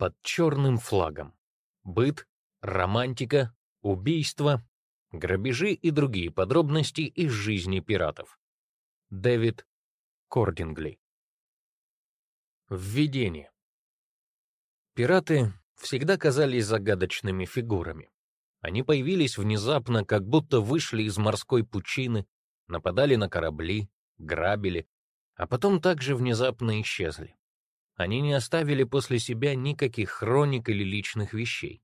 под черным флагом. Быт, романтика, убийства, грабежи и другие подробности из жизни пиратов. Дэвид Кордингли. Введение. Пираты всегда казались загадочными фигурами. Они появились внезапно, как будто вышли из морской пучины, нападали на корабли, грабили, а потом также внезапно исчезли. Они не оставили после себя никаких хроник или личных вещей.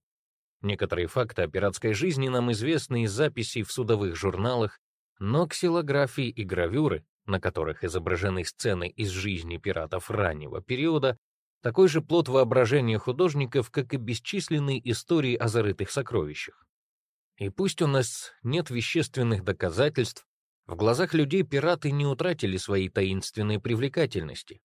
Некоторые факты о пиратской жизни нам известны из записей в судовых журналах, но ксилографии и гравюры, на которых изображены сцены из жизни пиратов раннего периода, такой же плод воображения художников, как и бесчисленные истории о зарытых сокровищах. И пусть у нас нет вещественных доказательств, в глазах людей пираты не утратили своей таинственной привлекательности.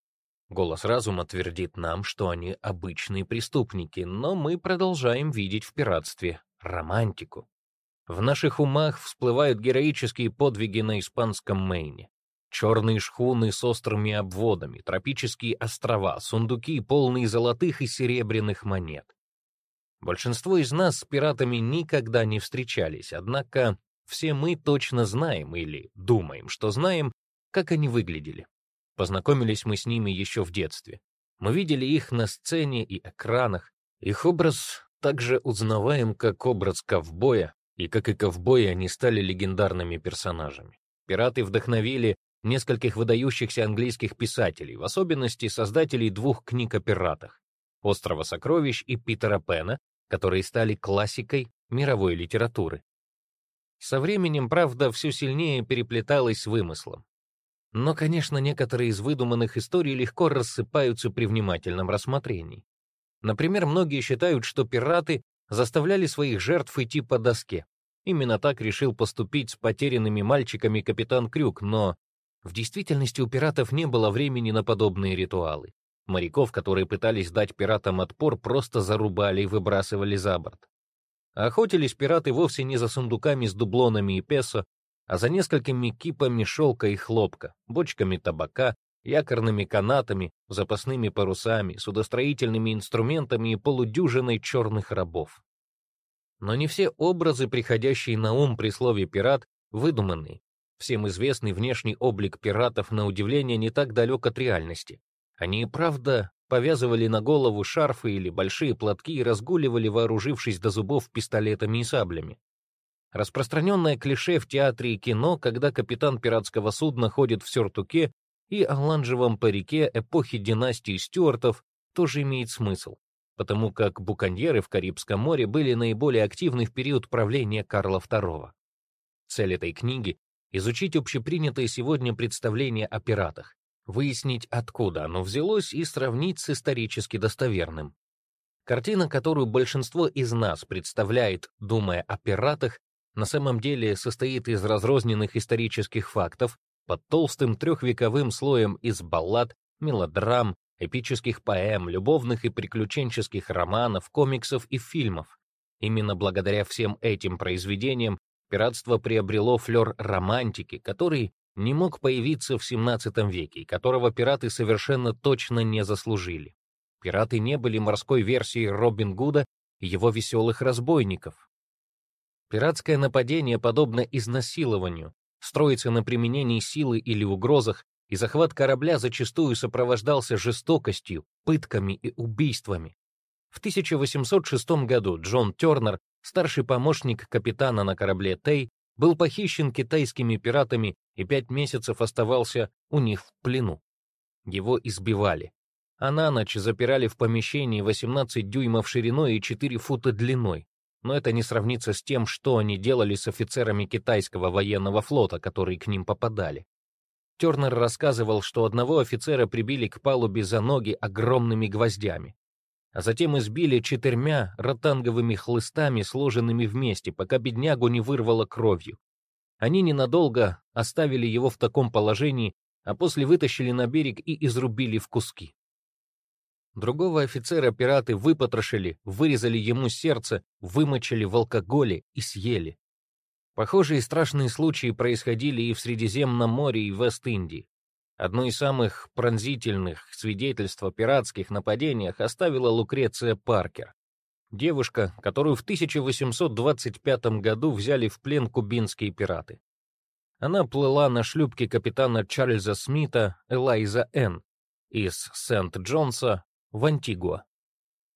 Голос разума твердит нам, что они обычные преступники, но мы продолжаем видеть в пиратстве романтику. В наших умах всплывают героические подвиги на испанском Мэйне. Черные шхуны с острыми обводами, тропические острова, сундуки, полные золотых и серебряных монет. Большинство из нас с пиратами никогда не встречались, однако все мы точно знаем или думаем, что знаем, как они выглядели. Познакомились мы с ними еще в детстве. Мы видели их на сцене и экранах. Их образ также узнаваем как образ ковбоя, и как и ковбои они стали легендарными персонажами. Пираты вдохновили нескольких выдающихся английских писателей, в особенности создателей двух книг о пиратах «Острова сокровищ» и Питера Пена, которые стали классикой мировой литературы. Со временем, правда, все сильнее переплеталось с вымыслом. Но, конечно, некоторые из выдуманных историй легко рассыпаются при внимательном рассмотрении. Например, многие считают, что пираты заставляли своих жертв идти по доске. Именно так решил поступить с потерянными мальчиками капитан Крюк, но в действительности у пиратов не было времени на подобные ритуалы. Моряков, которые пытались дать пиратам отпор, просто зарубали и выбрасывали за борт. охотились пираты вовсе не за сундуками с дублонами и песо, а за несколькими кипами шелка и хлопка, бочками табака, якорными канатами, запасными парусами, судостроительными инструментами и полудюжиной черных рабов. Но не все образы, приходящие на ум при слове «пират», выдуманные. Всем известный внешний облик пиратов, на удивление, не так далек от реальности. Они и правда повязывали на голову шарфы или большие платки и разгуливали, вооружившись до зубов пистолетами и саблями. Распространенное клише в театре и кино, когда капитан пиратского судна ходит в сюртуке и оранжевом парике эпохи династии Стюартов, тоже имеет смысл, потому как буконьеры в Карибском море были наиболее активны в период правления Карла II. Цель этой книги — изучить общепринятое сегодня представление о пиратах, выяснить, откуда оно взялось и сравнить с исторически достоверным. Картина, которую большинство из нас представляет, думая о пиратах, на самом деле состоит из разрозненных исторических фактов под толстым трехвековым слоем из баллад, мелодрам, эпических поэм, любовных и приключенческих романов, комиксов и фильмов. Именно благодаря всем этим произведениям пиратство приобрело флер романтики, который не мог появиться в XVII веке которого пираты совершенно точно не заслужили. Пираты не были морской версией Робин Гуда и его веселых разбойников. Пиратское нападение подобно изнасилованию, строится на применении силы или угрозах, и захват корабля зачастую сопровождался жестокостью, пытками и убийствами. В 1806 году Джон Тернер, старший помощник капитана на корабле Тей, был похищен китайскими пиратами и пять месяцев оставался у них в плену. Его избивали, а на ночь запирали в помещении 18 дюймов шириной и 4 фута длиной но это не сравнится с тем, что они делали с офицерами китайского военного флота, которые к ним попадали. Тернер рассказывал, что одного офицера прибили к палубе за ноги огромными гвоздями, а затем избили четырьмя ротанговыми хлыстами, сложенными вместе, пока беднягу не вырвало кровью. Они ненадолго оставили его в таком положении, а после вытащили на берег и изрубили в куски. Другого офицера пираты выпотрошили, вырезали ему сердце, вымочили в алкоголе и съели. Похожие страшные случаи происходили и в Средиземном море, и в Вест-Индии. Одно из самых пронзительных свидетельств о пиратских нападениях оставила Лукреция Паркер, девушка, которую в 1825 году взяли в плен кубинские пираты. Она плыла на шлюпке капитана Чарльза Смита Элайза Н. из Сент-Джонса в Антигуа.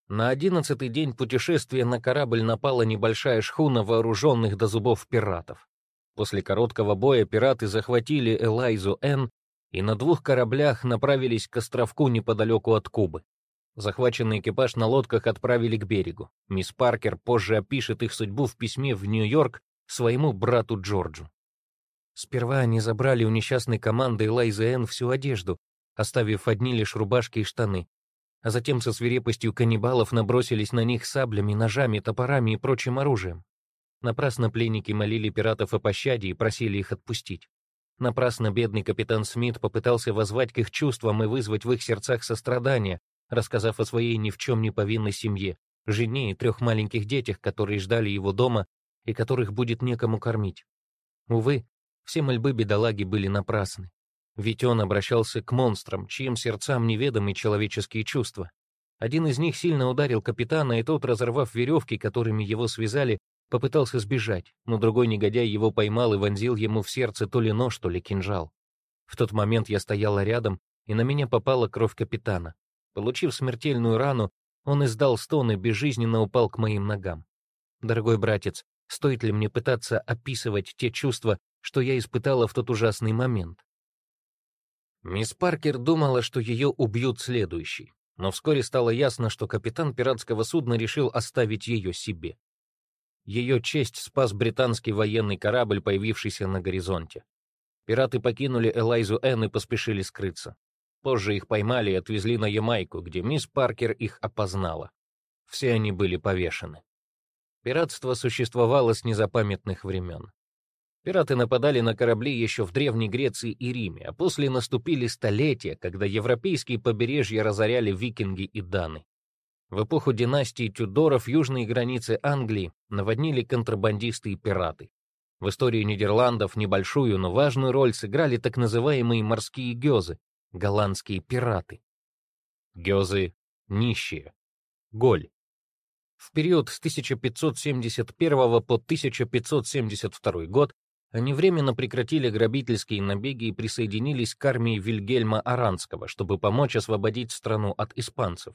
На одиннадцатый день путешествия на корабль напала небольшая шхуна вооруженных до зубов пиратов. После короткого боя пираты захватили Элайзу Н. и на двух кораблях направились к островку неподалеку от Кубы. Захваченный экипаж на лодках отправили к берегу. Мисс Паркер позже опишет их судьбу в письме в Нью-Йорк своему брату Джорджу. Сперва они забрали у несчастной команды Элайзы Энн всю одежду, оставив одни лишь рубашки и штаны. А затем со свирепостью каннибалов набросились на них саблями, ножами, топорами и прочим оружием. Напрасно пленники молили пиратов о пощаде и просили их отпустить. Напрасно бедный капитан Смит попытался воззвать к их чувствам и вызвать в их сердцах сострадание, рассказав о своей ни в чем не повинной семье, жене и трех маленьких детях, которые ждали его дома и которых будет некому кормить. Увы, все мольбы бедолаги были напрасны. Ведь он обращался к монстрам, чьим сердцам неведомы человеческие чувства. Один из них сильно ударил капитана, и тот, разорвав веревки, которыми его связали, попытался сбежать, но другой негодяй его поймал и вонзил ему в сердце то ли нож, то ли кинжал. В тот момент я стояла рядом, и на меня попала кровь капитана. Получив смертельную рану, он издал стон и безжизненно упал к моим ногам. Дорогой братец, стоит ли мне пытаться описывать те чувства, что я испытала в тот ужасный момент? Мисс Паркер думала, что ее убьют следующий, но вскоре стало ясно, что капитан пиратского судна решил оставить ее себе. Ее честь спас британский военный корабль, появившийся на горизонте. Пираты покинули Элайзу Энн и поспешили скрыться. Позже их поймали и отвезли на Ямайку, где мисс Паркер их опознала. Все они были повешены. Пиратство существовало с незапамятных времен. Пираты нападали на корабли еще в Древней Греции и Риме, а после наступили столетия, когда европейские побережья разоряли викинги и даны. В эпоху династии Тюдоров южные границы Англии наводнили контрабандисты и пираты. В истории Нидерландов небольшую, но важную роль сыграли так называемые морские гёзы, голландские пираты. Гёзы — нищие. Голь. В период с 1571 по 1572 год они временно прекратили грабительские набеги и присоединились к армии Вильгельма Аранского, чтобы помочь освободить страну от испанцев.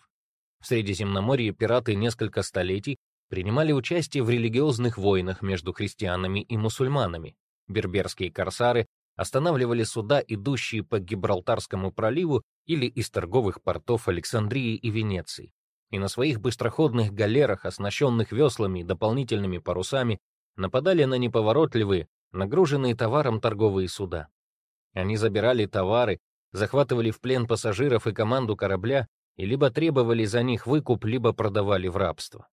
В Средиземноморье пираты несколько столетий принимали участие в религиозных войнах между христианами и мусульманами. Берберские корсары останавливали суда, идущие по Гибралтарскому проливу или из торговых портов Александрии и Венеции, и на своих быстроходных галерах, оснащенных веслами и дополнительными парусами, нападали на неповоротливые, нагруженные товаром торговые суда. Они забирали товары, захватывали в плен пассажиров и команду корабля и либо требовали за них выкуп, либо продавали в рабство.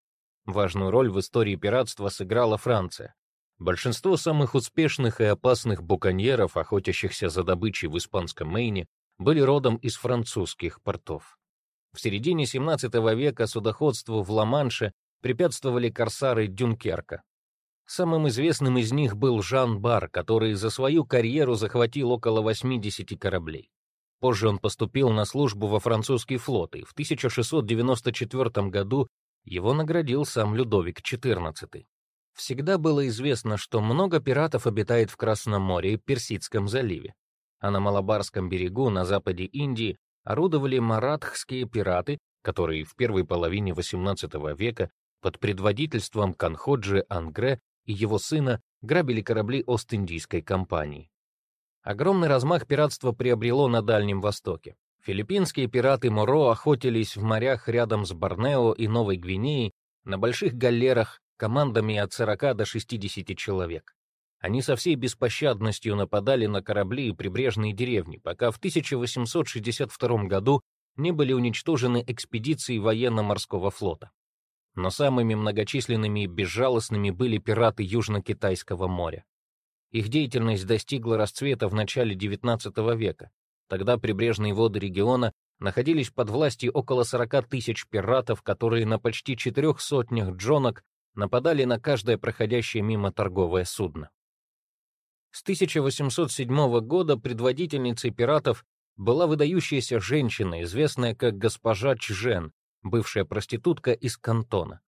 Важную роль в истории пиратства сыграла Франция. Большинство самых успешных и опасных буконьеров, охотящихся за добычей в испанском Мейне, были родом из французских портов. В середине XVII века судоходству в Ла-Манше препятствовали корсары Дюнкерка. Самым известным из них был Жан Бар, который за свою карьеру захватил около 80 кораблей. Позже он поступил на службу во французский флот, и в 1694 году его наградил сам Людовик XIV. Всегда было известно, что много пиратов обитает в Красном море и Персидском заливе. А на Малабарском берегу, на западе Индии, орудовали маратхские пираты, которые в первой половине XVIII века под предводительством Канходжи Ангре и его сына грабили корабли Ост-Индийской компании. Огромный размах пиратства приобрело на Дальнем Востоке. Филиппинские пираты Моро охотились в морях рядом с Борнео и Новой Гвинеей на больших галерах командами от 40 до 60 человек. Они со всей беспощадностью нападали на корабли и прибрежные деревни, пока в 1862 году не были уничтожены экспедиции военно-морского флота. Но самыми многочисленными и безжалостными были пираты Южно-Китайского моря. Их деятельность достигла расцвета в начале XIX века. Тогда прибрежные воды региона находились под властью около 40 тысяч пиратов, которые на почти четырех сотнях джонок нападали на каждое проходящее мимо торговое судно. С 1807 года предводительницей пиратов была выдающаяся женщина, известная как госпожа Чжен, бывшая проститутка из Кантона.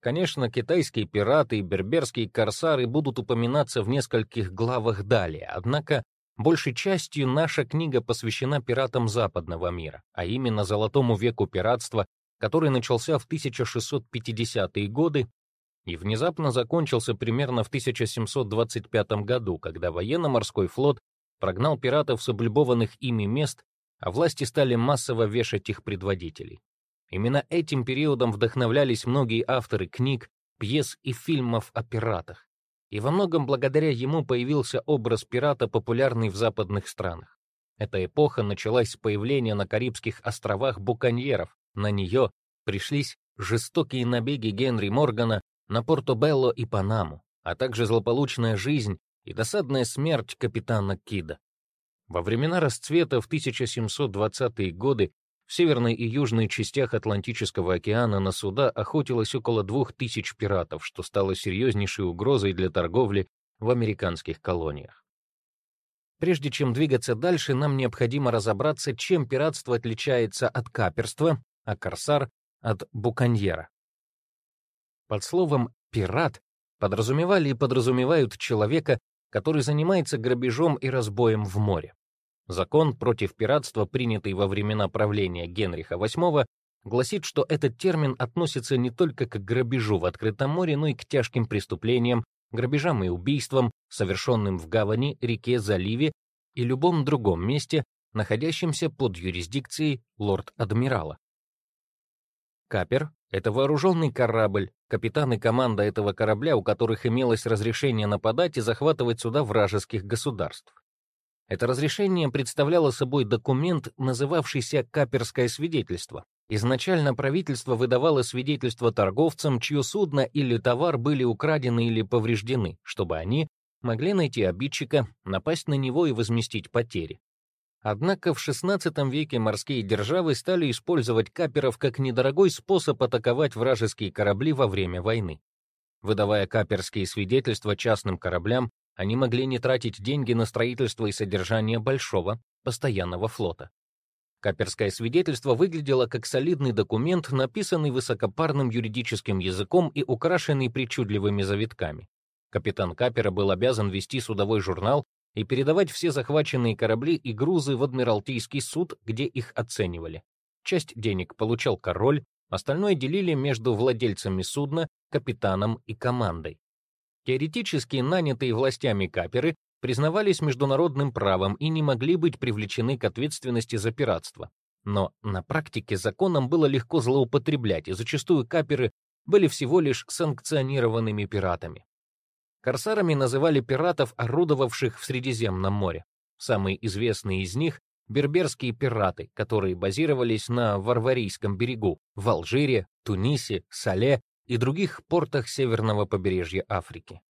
Конечно, китайские пираты и берберские корсары будут упоминаться в нескольких главах далее, однако большей частью наша книга посвящена пиратам западного мира, а именно золотому веку пиратства, который начался в 1650-е годы и внезапно закончился примерно в 1725 году, когда военно-морской флот прогнал пиратов с облюбованных ими мест, а власти стали массово вешать их предводителей. Именно этим периодом вдохновлялись многие авторы книг, пьес и фильмов о пиратах. И во многом благодаря ему появился образ пирата, популярный в западных странах. Эта эпоха началась с появления на Карибских островах буконьеров. На нее пришлись жестокие набеги Генри Моргана на Порто-Белло и Панаму, а также злополучная жизнь и досадная смерть капитана Кида. Во времена расцвета в 1720-е годы в северной и южной частях Атлантического океана на суда охотилось около двух тысяч пиратов, что стало серьезнейшей угрозой для торговли в американских колониях. Прежде чем двигаться дальше, нам необходимо разобраться, чем пиратство отличается от каперства, а корсар — от буконьера. Под словом «пират» подразумевали и подразумевают человека, который занимается грабежом и разбоем в море. Закон против пиратства, принятый во времена правления Генриха VIII, гласит, что этот термин относится не только к грабежу в открытом море, но и к тяжким преступлениям, грабежам и убийствам, совершенным в гавани, реке, заливе и любом другом месте, находящемся под юрисдикцией лорд-адмирала. Капер — это вооруженный корабль, капитан и команда этого корабля, у которых имелось разрешение нападать и захватывать суда вражеских государств. Это разрешение представляло собой документ, называвшийся «Каперское свидетельство». Изначально правительство выдавало свидетельство торговцам, чье судно или товар были украдены или повреждены, чтобы они могли найти обидчика, напасть на него и возместить потери. Однако в XVI веке морские державы стали использовать каперов как недорогой способ атаковать вражеские корабли во время войны. Выдавая каперские свидетельства частным кораблям, они могли не тратить деньги на строительство и содержание большого, постоянного флота. Каперское свидетельство выглядело как солидный документ, написанный высокопарным юридическим языком и украшенный причудливыми завитками. Капитан Капера был обязан вести судовой журнал и передавать все захваченные корабли и грузы в Адмиралтейский суд, где их оценивали. Часть денег получал король, остальное делили между владельцами судна, капитаном и командой. Теоретически нанятые властями каперы признавались международным правом и не могли быть привлечены к ответственности за пиратство. Но на практике законом было легко злоупотреблять, и зачастую каперы были всего лишь санкционированными пиратами. Корсарами называли пиратов, орудовавших в Средиземном море. Самые известные из них — берберские пираты, которые базировались на Варварийском берегу, в Алжире, Тунисе, Сале и других портах северного побережья Африки.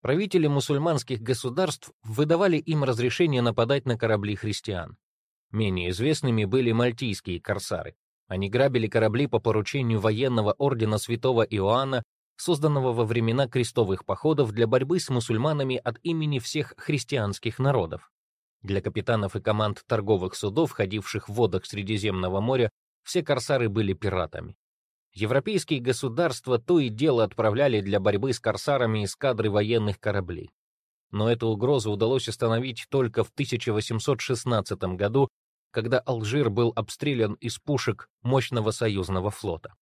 Правители мусульманских государств выдавали им разрешение нападать на корабли христиан. Менее известными были мальтийские корсары. Они грабили корабли по поручению военного ордена святого Иоанна созданного во времена крестовых походов для борьбы с мусульманами от имени всех христианских народов. Для капитанов и команд торговых судов, ходивших в водах Средиземного моря, все корсары были пиратами. Европейские государства то и дело отправляли для борьбы с корсарами эскадры военных кораблей. Но эту угрозу удалось остановить только в 1816 году, когда Алжир был обстрелян из пушек мощного союзного флота.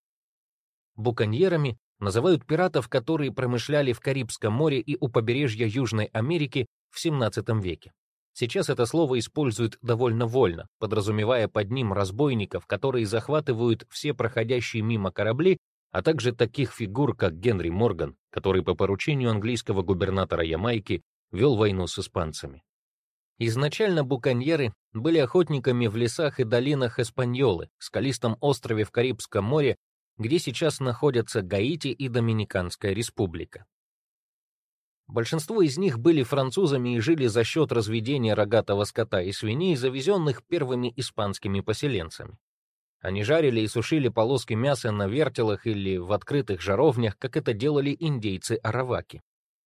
Буконьерами называют пиратов, которые промышляли в Карибском море и у побережья Южной Америки в XVII веке. Сейчас это слово используют довольно вольно, подразумевая под ним разбойников, которые захватывают все проходящие мимо корабли, а также таких фигур, как Генри Морган, который по поручению английского губернатора Ямайки вел войну с испанцами. Изначально буконьеры были охотниками в лесах и долинах Эспаньолы, скалистом острове в Карибском море, где сейчас находятся Гаити и Доминиканская республика. Большинство из них были французами и жили за счет разведения рогатого скота и свиней, завезенных первыми испанскими поселенцами. Они жарили и сушили полоски мяса на вертелах или в открытых жаровнях, как это делали индейцы-араваки.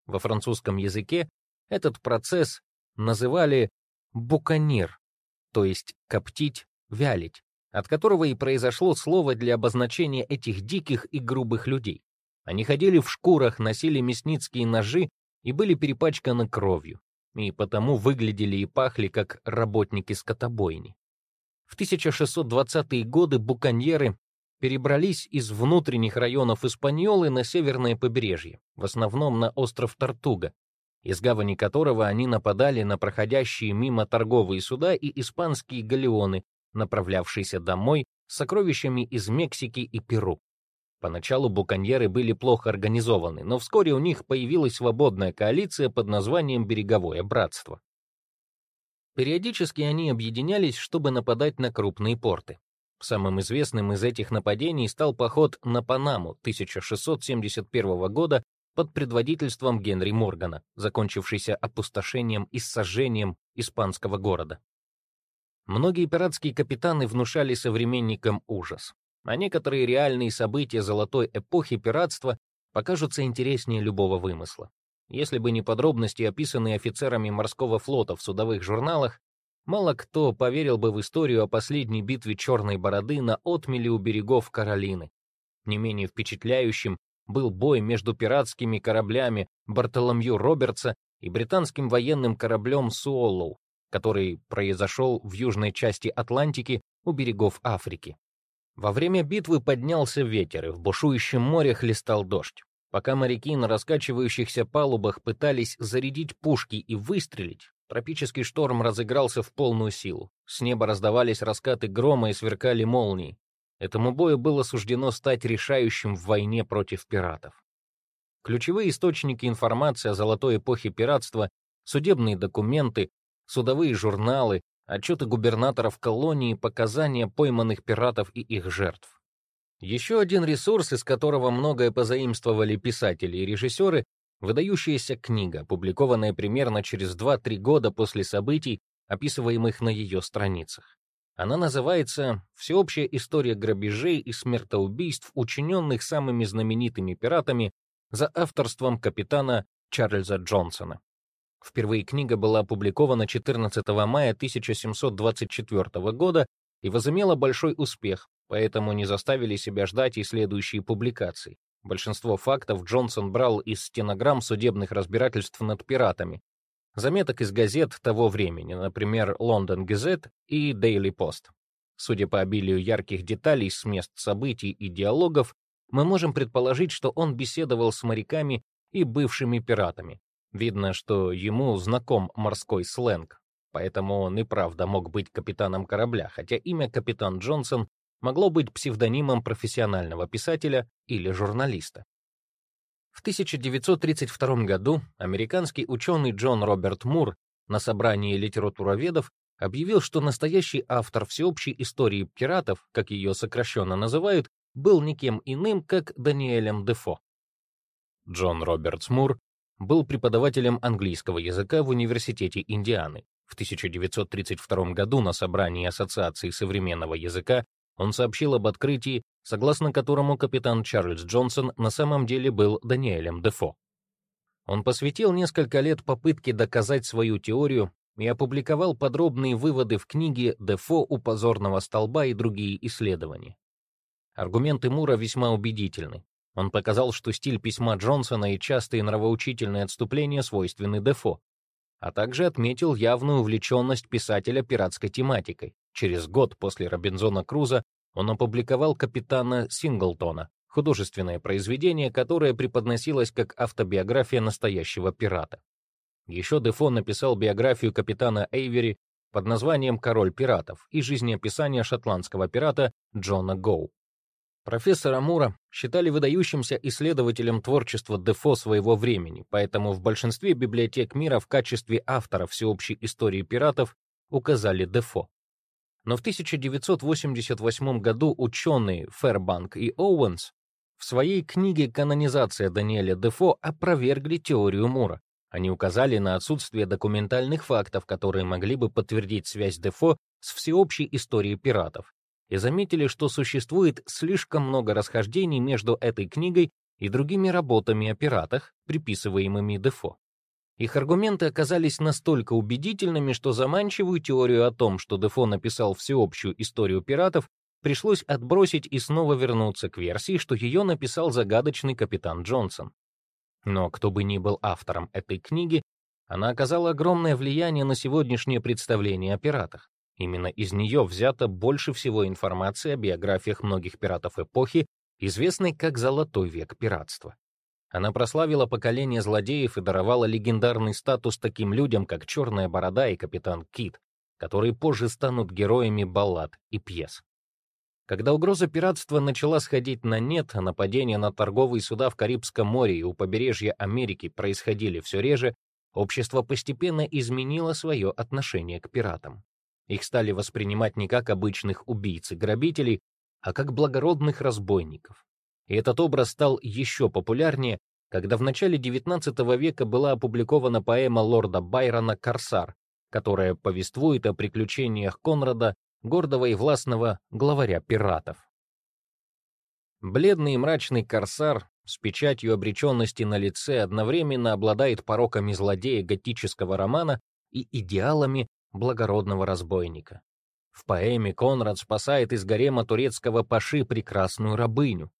Во французском языке этот процесс называли «буканир», то есть коптить, вялить, от которого и произошло слово для обозначения этих диких и грубых людей. Они ходили в шкурах, носили мясницкие ножи и были перепачканы кровью, и потому выглядели и пахли как работники скотобойни. В 1620-е годы буконьеры перебрались из внутренних районов Испаньолы на северное побережье, в основном на остров Тартуга, из гавани которого они нападали на проходящие мимо торговые суда и испанские галеоны, направлявшиеся домой с сокровищами из Мексики и Перу. Поначалу буконьеры были плохо организованы, но вскоре у них появилась свободная коалиция под названием «Береговое братство». Периодически они объединялись, чтобы нападать на крупные порты. Самым известным из этих нападений стал поход на Панаму 1671 года под предводительством Генри Моргана, закончившийся опустошением и сожжением испанского города. Многие пиратские капитаны внушали современникам ужас, а некоторые реальные события золотой эпохи пиратства покажутся интереснее любого вымысла. Если бы не подробности, описанные офицерами морского флота в судовых журналах, мало кто поверил бы в историю о последней битве Черной Бороды на отмеле у берегов Каролины. Не менее впечатляющим был бой между пиратскими кораблями Бартоломью Робертса и британским военным кораблем Суоллоу, который произошел в южной части Атлантики у берегов Африки. Во время битвы поднялся ветер, и в бушующем море хлестал дождь. Пока моряки на раскачивающихся палубах пытались зарядить пушки и выстрелить, тропический шторм разыгрался в полную силу. С неба раздавались раскаты грома и сверкали молнии. Этому бою было суждено стать решающим в войне против пиратов. Ключевые источники информации о золотой эпохе пиратства, судебные документы, судовые журналы, отчеты губернаторов колонии, показания пойманных пиратов и их жертв. Еще один ресурс, из которого многое позаимствовали писатели и режиссеры, выдающаяся книга, опубликованная примерно через 2-3 года после событий, описываемых на ее страницах. Она называется «Всеобщая история грабежей и смертоубийств, учиненных самыми знаменитыми пиратами за авторством капитана Чарльза Джонсона». Впервые книга была опубликована 14 мая 1724 года и возымела большой успех, поэтому не заставили себя ждать и следующие публикации. Большинство фактов Джонсон брал из стенограмм судебных разбирательств над пиратами, заметок из газет того времени, например, London Gazette и Daily Post. Судя по обилию ярких деталей с мест событий и диалогов, мы можем предположить, что он беседовал с моряками и бывшими пиратами, Видно, что ему знаком морской сленг, поэтому он и правда мог быть капитаном корабля, хотя имя капитан Джонсон могло быть псевдонимом профессионального писателя или журналиста. В 1932 году американский ученый Джон Роберт Мур на собрании литературоведов объявил, что настоящий автор всеобщей истории пиратов, как ее сокращенно называют, был никем иным, как Даниэлем Дефо. Джон Роберт Мур был преподавателем английского языка в Университете Индианы. В 1932 году на собрании Ассоциации современного языка он сообщил об открытии, согласно которому капитан Чарльз Джонсон на самом деле был Даниэлем Дефо. Он посвятил несколько лет попытке доказать свою теорию и опубликовал подробные выводы в книге «Дефо у позорного столба» и другие исследования. Аргументы Мура весьма убедительны. Он показал, что стиль письма Джонсона и частые нравоучительные отступления свойственны Дефо, а также отметил явную увлеченность писателя пиратской тематикой. Через год после Робинзона Круза он опубликовал «Капитана Синглтона», художественное произведение, которое преподносилось как автобиография настоящего пирата. Еще Дефо написал биографию капитана Эйвери под названием «Король пиратов» и жизнеописание шотландского пирата Джона Гоу. Профессора Мура считали выдающимся исследователем творчества Дефо своего времени, поэтому в большинстве библиотек мира в качестве автора всеобщей истории пиратов указали Дефо. Но в 1988 году ученые Фербанк и Оуэнс в своей книге «Канонизация Даниэля Дефо» опровергли теорию Мура. Они указали на отсутствие документальных фактов, которые могли бы подтвердить связь Дефо с всеобщей историей пиратов, и заметили, что существует слишком много расхождений между этой книгой и другими работами о пиратах, приписываемыми Дефо. Их аргументы оказались настолько убедительными, что заманчивую теорию о том, что Дефо написал всеобщую историю пиратов, пришлось отбросить и снова вернуться к версии, что ее написал загадочный капитан Джонсон. Но кто бы ни был автором этой книги, она оказала огромное влияние на сегодняшнее представление о пиратах. Именно из нее взято больше всего информации о биографиях многих пиратов эпохи, известной как «Золотой век пиратства». Она прославила поколение злодеев и даровала легендарный статус таким людям, как Черная Борода и Капитан Кит, которые позже станут героями баллад и пьес. Когда угроза пиратства начала сходить на нет, а нападения на торговые суда в Карибском море и у побережья Америки происходили все реже, общество постепенно изменило свое отношение к пиратам. Их стали воспринимать не как обычных убийц и грабителей, а как благородных разбойников. И этот образ стал еще популярнее, когда в начале XIX века была опубликована поэма лорда Байрона «Корсар», которая повествует о приключениях Конрада, гордого и властного главаря пиратов. Бледный и мрачный корсар с печатью обреченности на лице одновременно обладает пороками злодея готического романа и идеалами благородного разбойника. В поэме Конрад спасает из гарема турецкого паши прекрасную рабыню,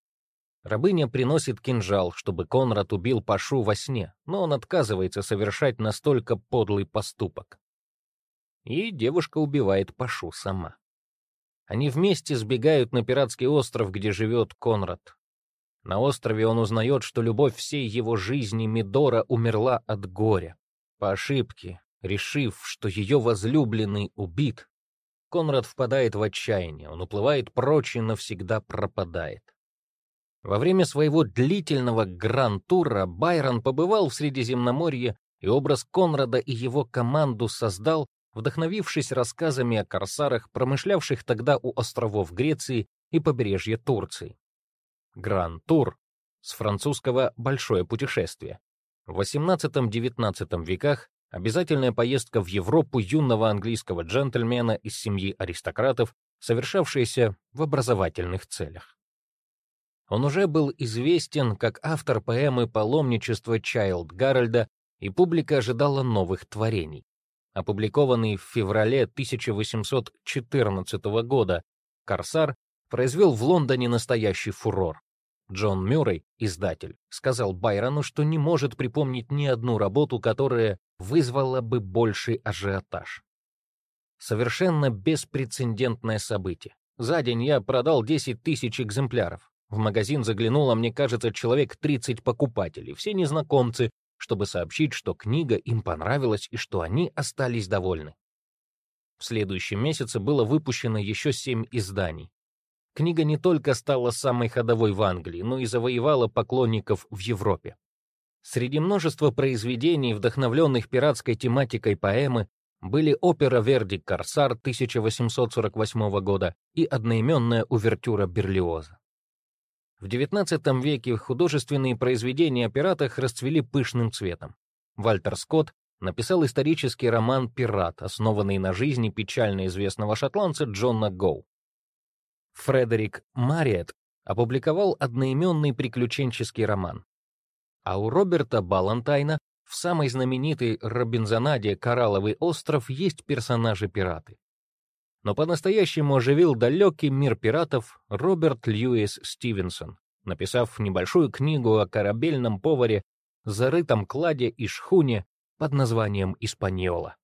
Рабыня приносит кинжал, чтобы Конрад убил Пашу во сне, но он отказывается совершать настолько подлый поступок. И девушка убивает Пашу сама. Они вместе сбегают на пиратский остров, где живет Конрад. На острове он узнает, что любовь всей его жизни Мидора умерла от горя. По ошибке, решив, что ее возлюбленный убит, Конрад впадает в отчаяние, он уплывает прочь и навсегда пропадает. Во время своего длительного гран-тура Байрон побывал в Средиземноморье и образ Конрада и его команду создал, вдохновившись рассказами о корсарах, промышлявших тогда у островов Греции и побережья Турции. Гран-тур с французского «большое путешествие». В XVIII-XIX веках обязательная поездка в Европу юного английского джентльмена из семьи аристократов, совершавшаяся в образовательных целях. Он уже был известен как автор поэмы «Паломничество Чайлд Гарольда», и публика ожидала новых творений. Опубликованный в феврале 1814 года «Корсар» произвел в Лондоне настоящий фурор. Джон Мюррей, издатель, сказал Байрону, что не может припомнить ни одну работу, которая вызвала бы больший ажиотаж. Совершенно беспрецедентное событие. За день я продал 10 тысяч экземпляров. В магазин заглянуло, мне кажется, человек 30 покупателей, все незнакомцы, чтобы сообщить, что книга им понравилась и что они остались довольны. В следующем месяце было выпущено еще семь изданий. Книга не только стала самой ходовой в Англии, но и завоевала поклонников в Европе. Среди множества произведений, вдохновленных пиратской тематикой поэмы, были опера Верди «Корсар» 1848 года и одноименная увертюра Берлиоза. В XIX веке художественные произведения о пиратах расцвели пышным цветом. Вальтер Скотт написал исторический роман «Пират», основанный на жизни печально известного шотландца Джона Гоу. Фредерик Мариет опубликовал одноименный приключенческий роман. А у Роберта Балантайна в самой знаменитой Робинзонаде «Коралловый остров» есть персонажи-пираты но по-настоящему оживил далекий мир пиратов Роберт Льюис Стивенсон, написав небольшую книгу о корабельном поваре, зарытом кладе и шхуне под названием «Испаньола».